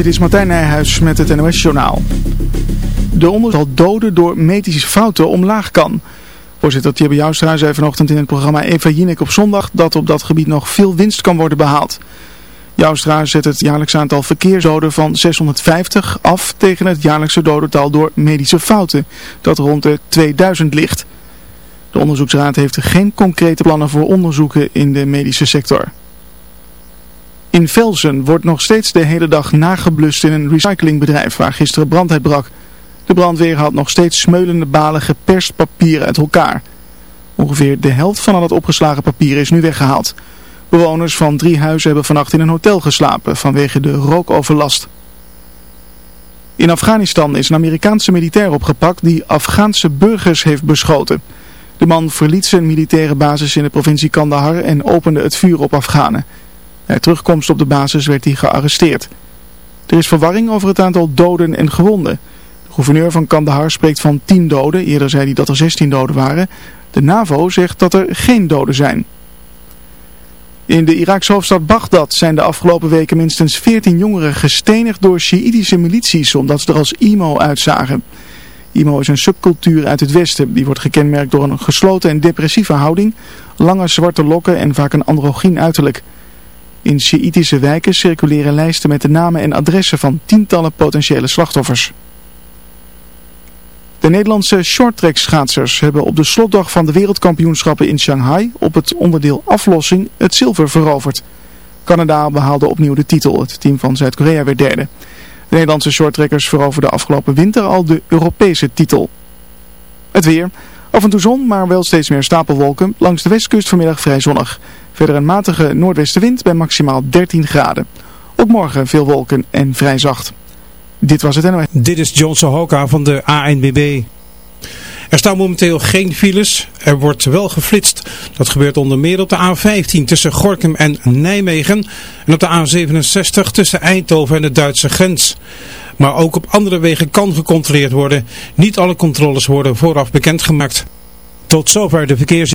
Dit is Martijn Nijhuis met het NOS-journaal. De onderzoek doden door medische fouten omlaag kan. Voorzitter Thierry Joustra zei vanochtend in het programma Eva Jinek op zondag dat op dat gebied nog veel winst kan worden behaald. Joustra zet het jaarlijks aantal verkeersdoden van 650 af tegen het jaarlijkse dodental door medische fouten, dat rond de 2000 ligt. De onderzoeksraad heeft geen concrete plannen voor onderzoeken in de medische sector. In Velzen wordt nog steeds de hele dag nageblust in een recyclingbedrijf waar gisteren brand uitbrak. De brandweer had nog steeds smeulende balen geperst papier uit elkaar. Ongeveer de helft van al het opgeslagen papier is nu weggehaald. Bewoners van drie huizen hebben vannacht in een hotel geslapen vanwege de rookoverlast. In Afghanistan is een Amerikaanse militair opgepakt die Afghaanse burgers heeft beschoten. De man verliet zijn militaire basis in de provincie Kandahar en opende het vuur op Afghanen. Bij terugkomst op de basis werd hij gearresteerd. Er is verwarring over het aantal doden en gewonden. De gouverneur van Kandahar spreekt van 10 doden. Eerder zei hij dat er 16 doden waren. De NAVO zegt dat er geen doden zijn. In de Iraakse hoofdstad Bagdad zijn de afgelopen weken minstens 14 jongeren gestenigd door Sjiïtische milities omdat ze er als emo uitzagen. Imo is een subcultuur uit het westen. Die wordt gekenmerkt door een gesloten en depressieve houding, lange zwarte lokken en vaak een androgyn uiterlijk. In Sjiitische wijken circuleren lijsten met de namen en adressen van tientallen potentiële slachtoffers. De Nederlandse shorttrack schaatsers hebben op de slotdag van de wereldkampioenschappen in Shanghai op het onderdeel aflossing het zilver veroverd. Canada behaalde opnieuw de titel. Het team van Zuid-Korea werd derde. De Nederlandse shorttrackers veroverden afgelopen winter al de Europese titel. Het weer. Af en toe zon, maar wel steeds meer stapelwolken. Langs de westkust vanmiddag vrij zonnig. Verder een matige noordwestenwind bij maximaal 13 graden. Ook morgen veel wolken en vrij zacht. Dit was het NOS. Dit is John Sohoka van de ANBB. Er staan momenteel geen files. Er wordt wel geflitst. Dat gebeurt onder meer op de A15 tussen Gorkum en Nijmegen. En op de A67 tussen Eindhoven en de Duitse grens. Maar ook op andere wegen kan gecontroleerd worden. Niet alle controles worden vooraf bekendgemaakt. Tot zover de verkeers...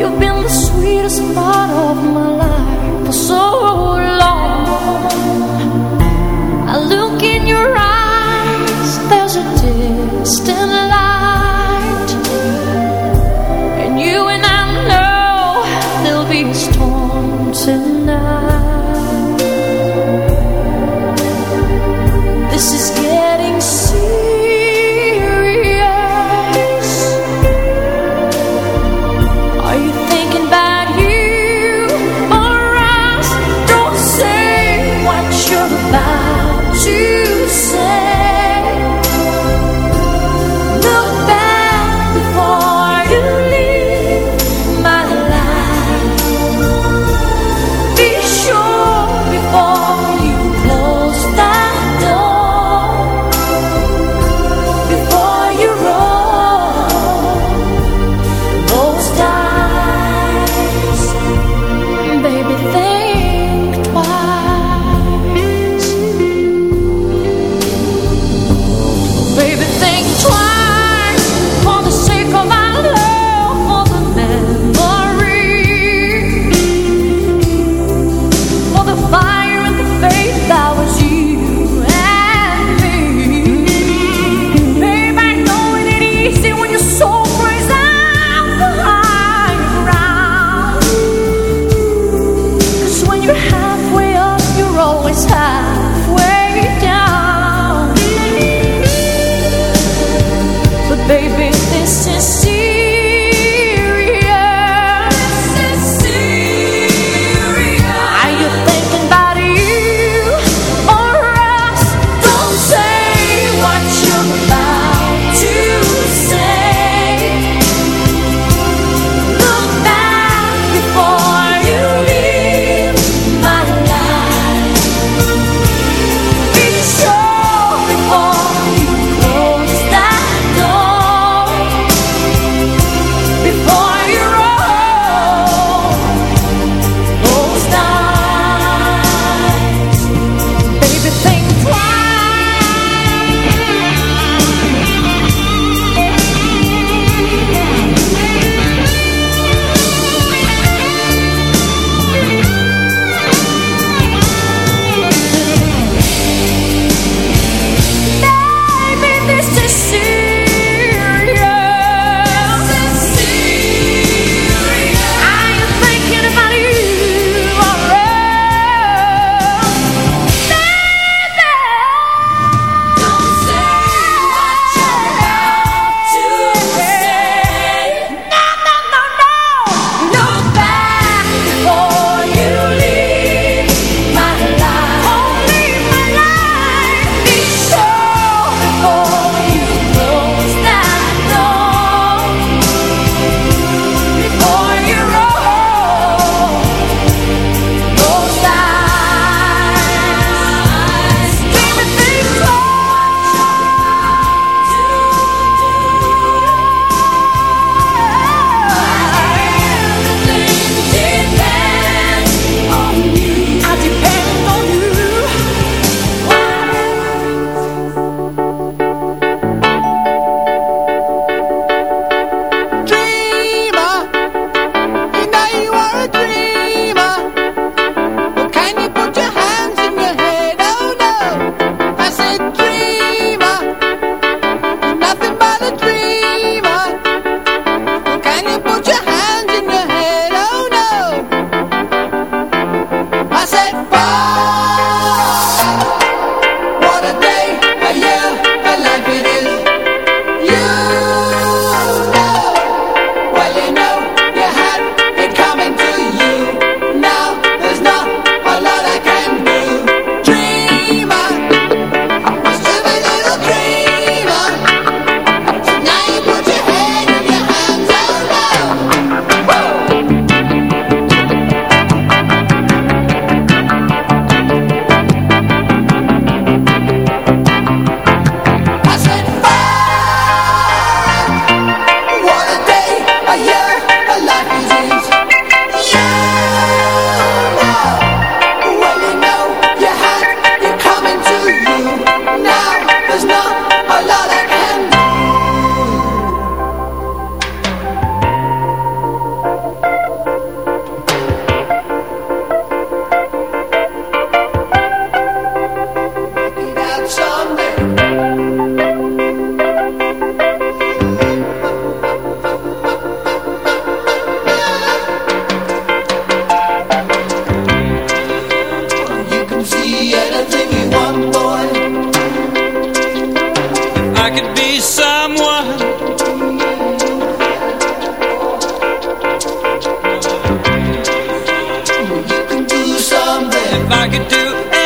you've been the sweetest part of my life. For so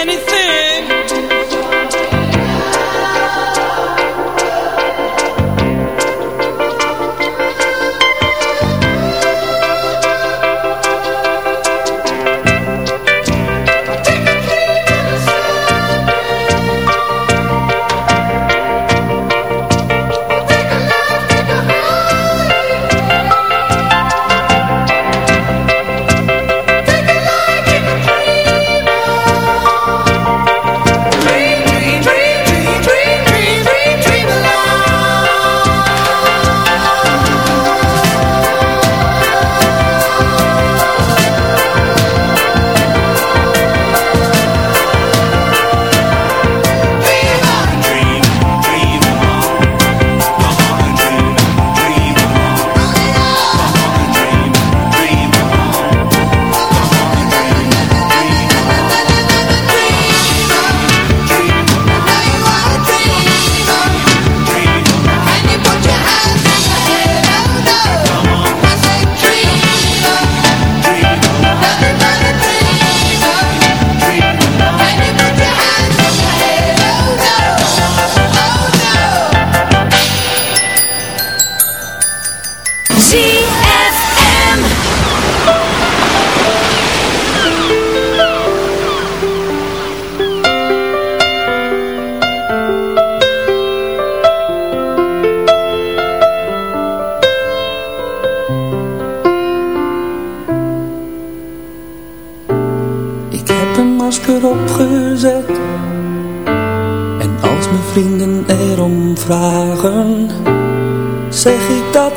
anything.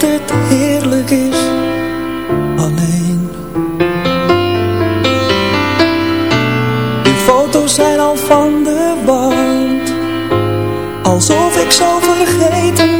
het heerlijk is alleen. De foto's zijn al van de wand, alsof ik zou vergeten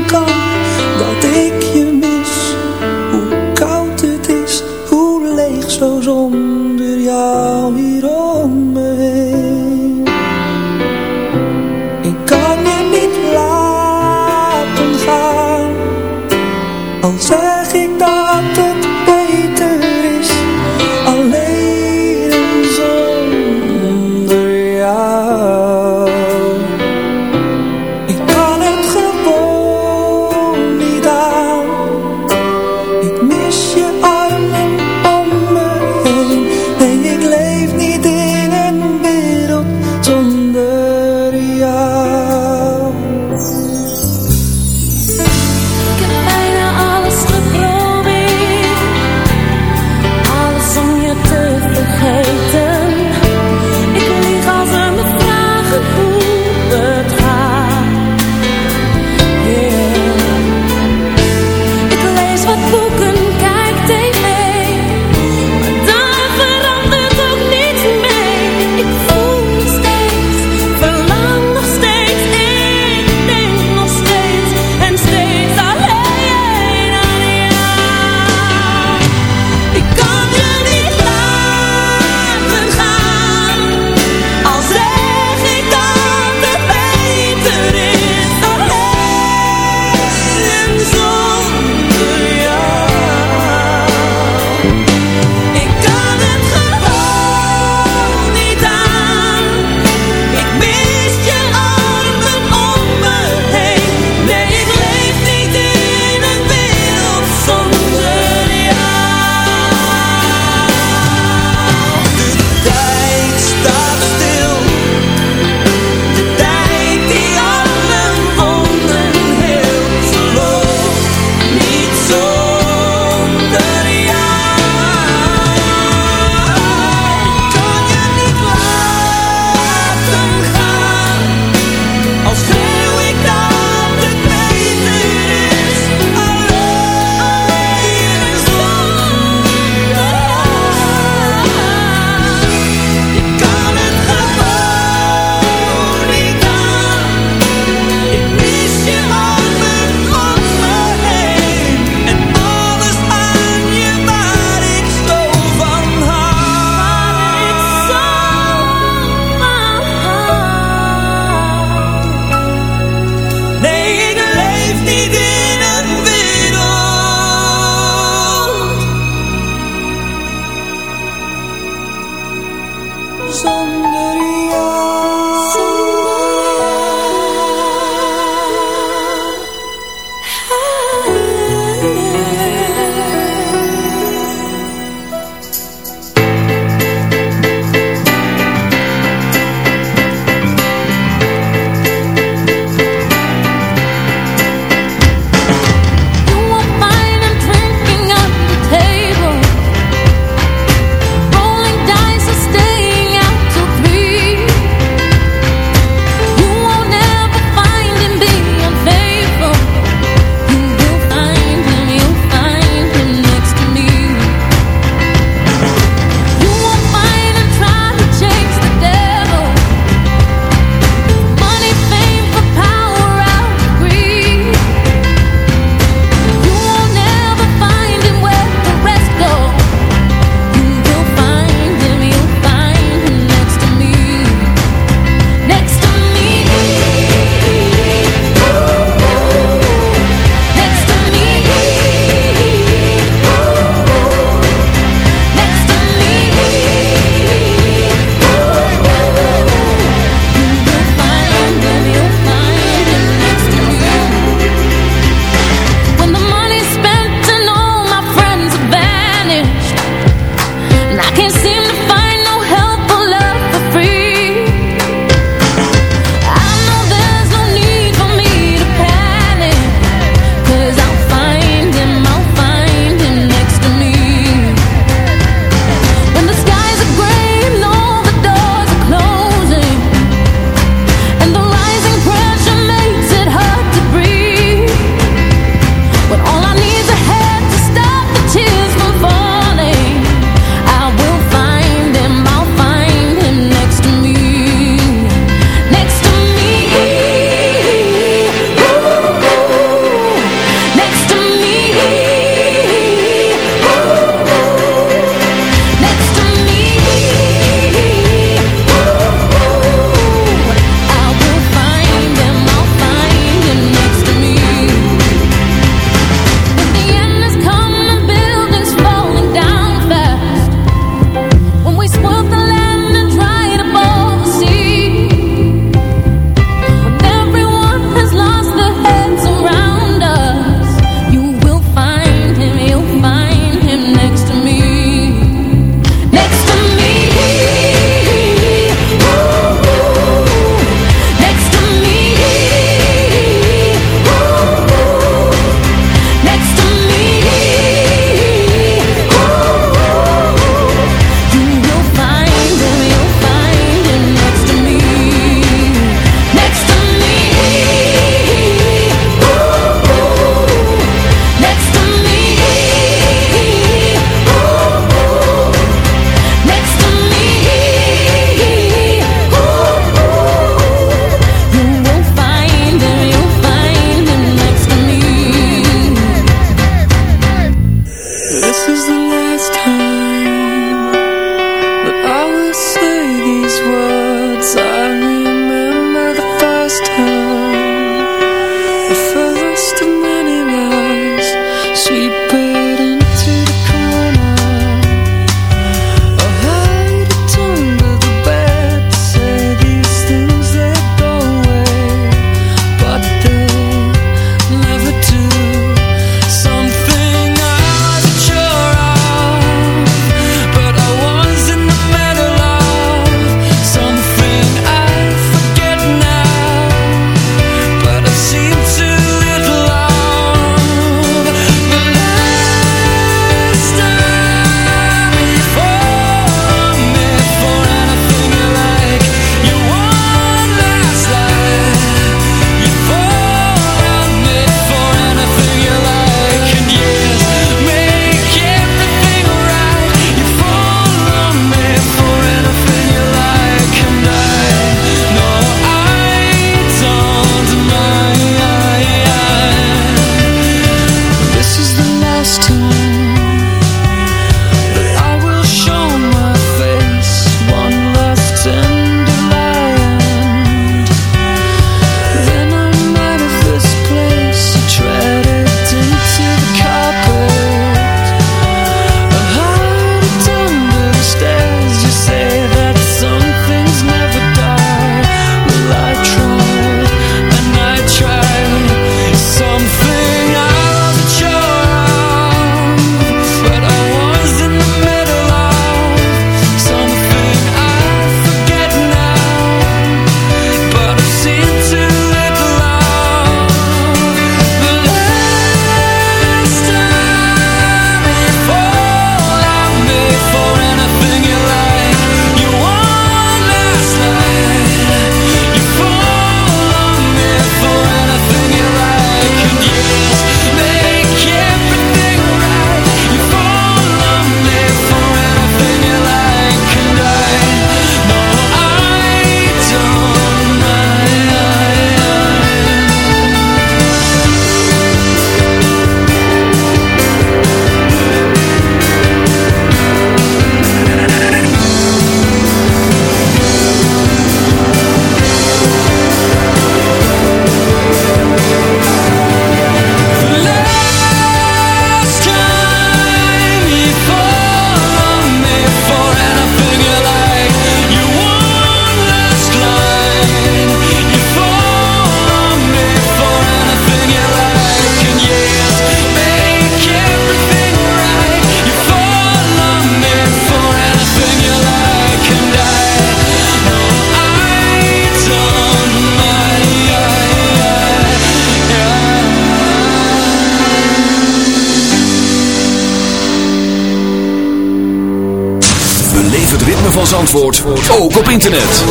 van Zandvoort ook op internet.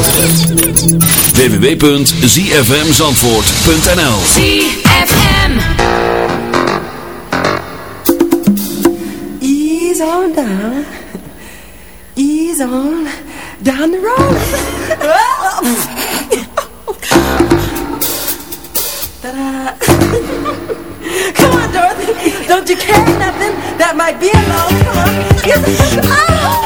www.zfmzandvoort.nl ZFM Ease on down Ease on down the road Come on Dorothy, don't you care nothing that might be a load? Come on.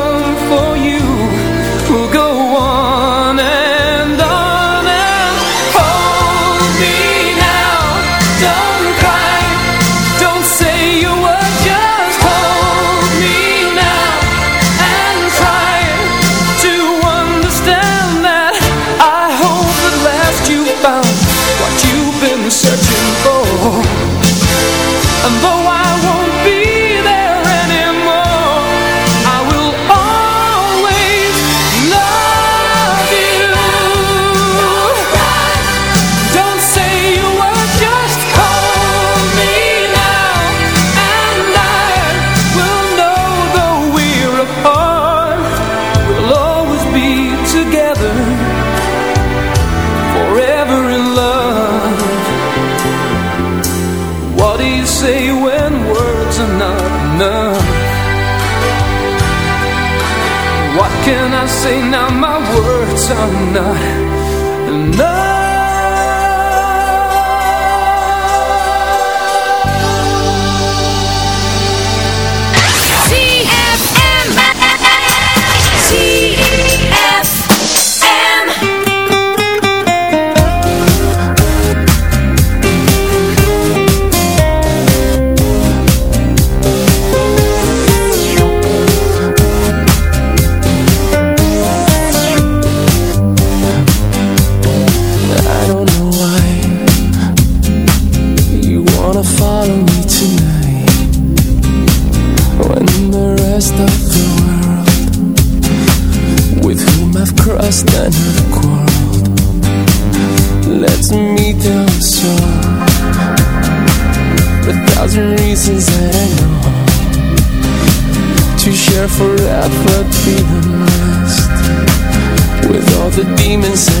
demons.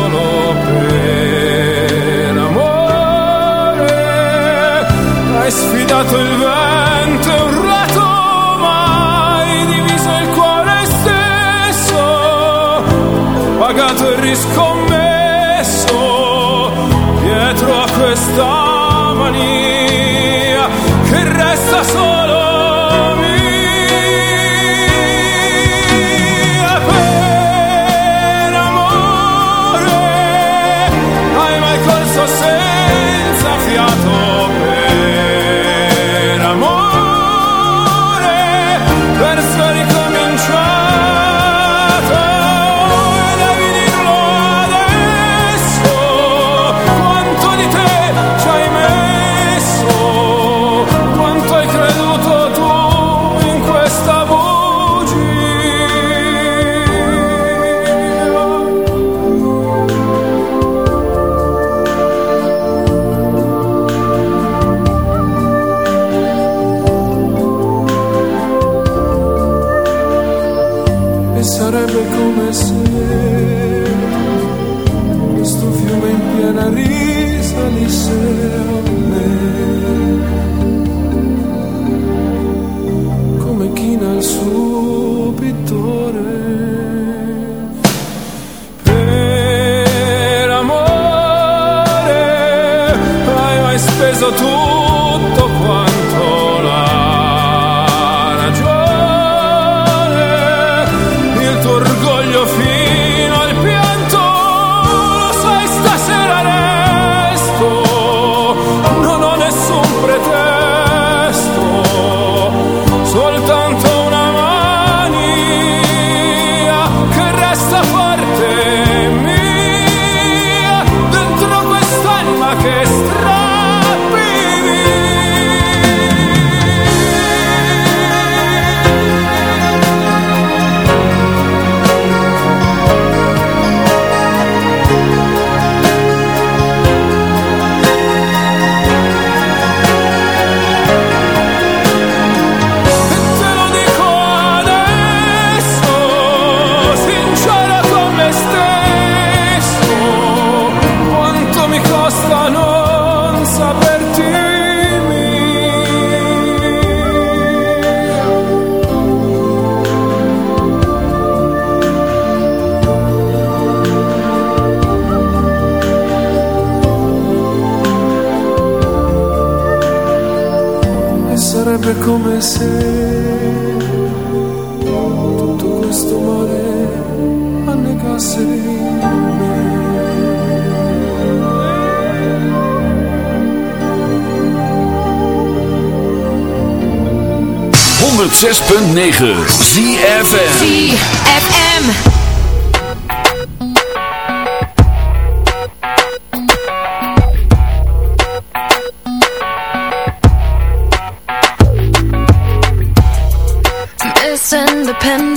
sfidato il vento un urlato mai diviso il cuore stesso, pagato il riscontro. fez a annegasse in me. 106.9 ZFM. ZFM.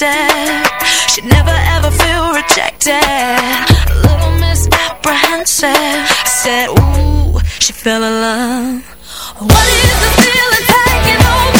Protected, she'd never ever feel rejected. A little misapprehensive said, Ooh, she fell in love. What is the feeling taking over?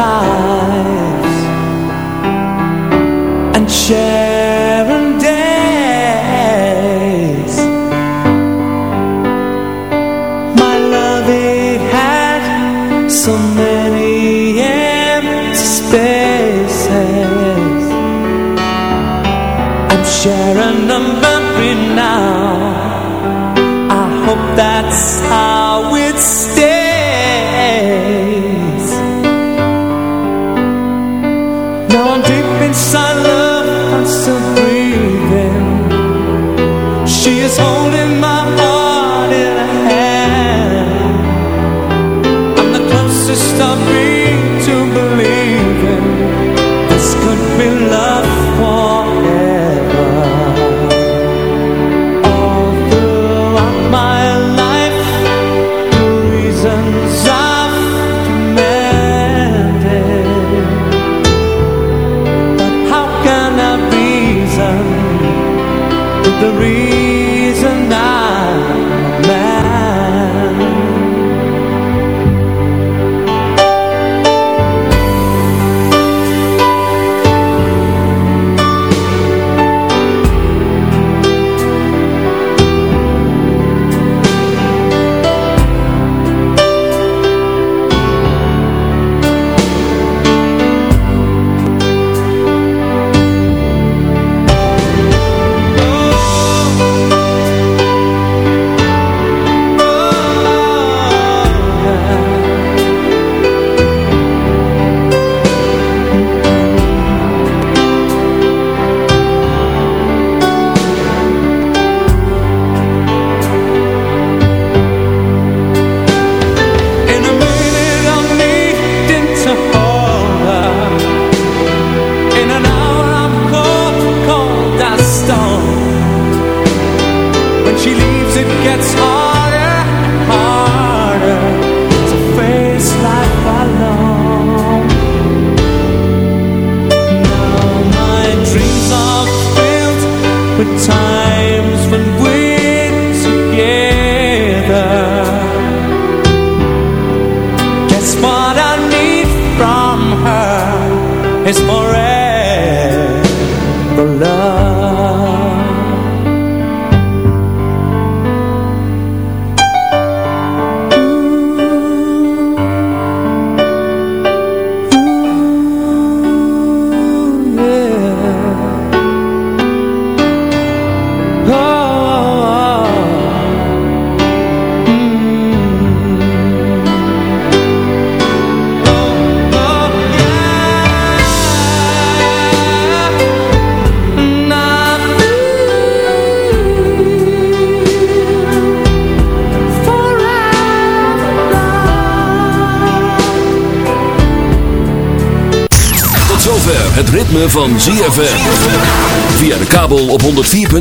lives and sharing days. My love, it had so many empty spaces. I'm sharing them every night.